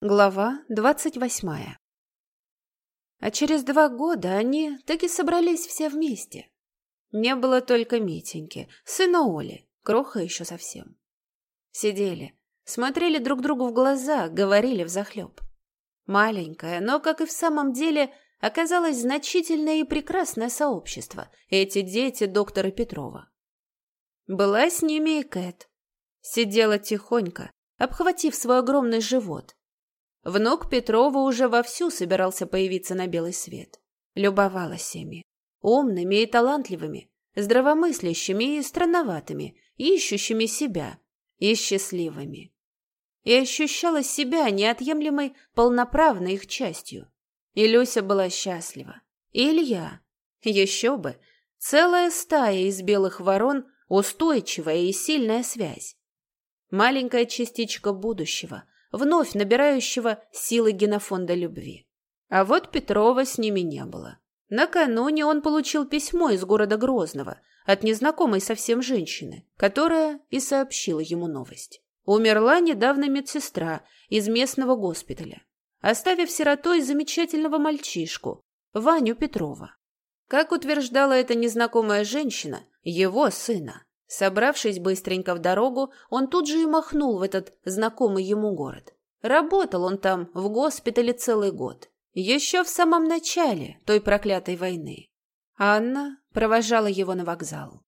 Глава двадцать восьмая А через два года они таки собрались все вместе. Не было только Митеньки, сына Оли, кроха еще совсем. Сидели, смотрели друг другу в глаза, говорили взахлеб. Маленькое, но, как и в самом деле, оказалось значительное и прекрасное сообщество, эти дети доктора Петрова. Была с ними и Кэт. Сидела тихонько, обхватив свой огромный живот, Внук Петрова уже вовсю собирался появиться на белый свет. Любовалась ими. Умными и талантливыми, здравомыслящими и странноватыми, ищущими себя и счастливыми. И ощущала себя неотъемлемой полноправной их частью. И Люся была счастлива. И Илья. Еще бы. Целая стая из белых ворон, устойчивая и сильная связь. Маленькая частичка будущего — вновь набирающего силы генофонда любви. А вот Петрова с ними не было. Накануне он получил письмо из города Грозного от незнакомой совсем женщины, которая и сообщила ему новость. Умерла недавно медсестра из местного госпиталя, оставив сиротой замечательного мальчишку, Ваню Петрова. Как утверждала эта незнакомая женщина, его сына. Собравшись быстренько в дорогу, он тут же и махнул в этот знакомый ему город. Работал он там в госпитале целый год. Еще в самом начале той проклятой войны. Анна провожала его на вокзал.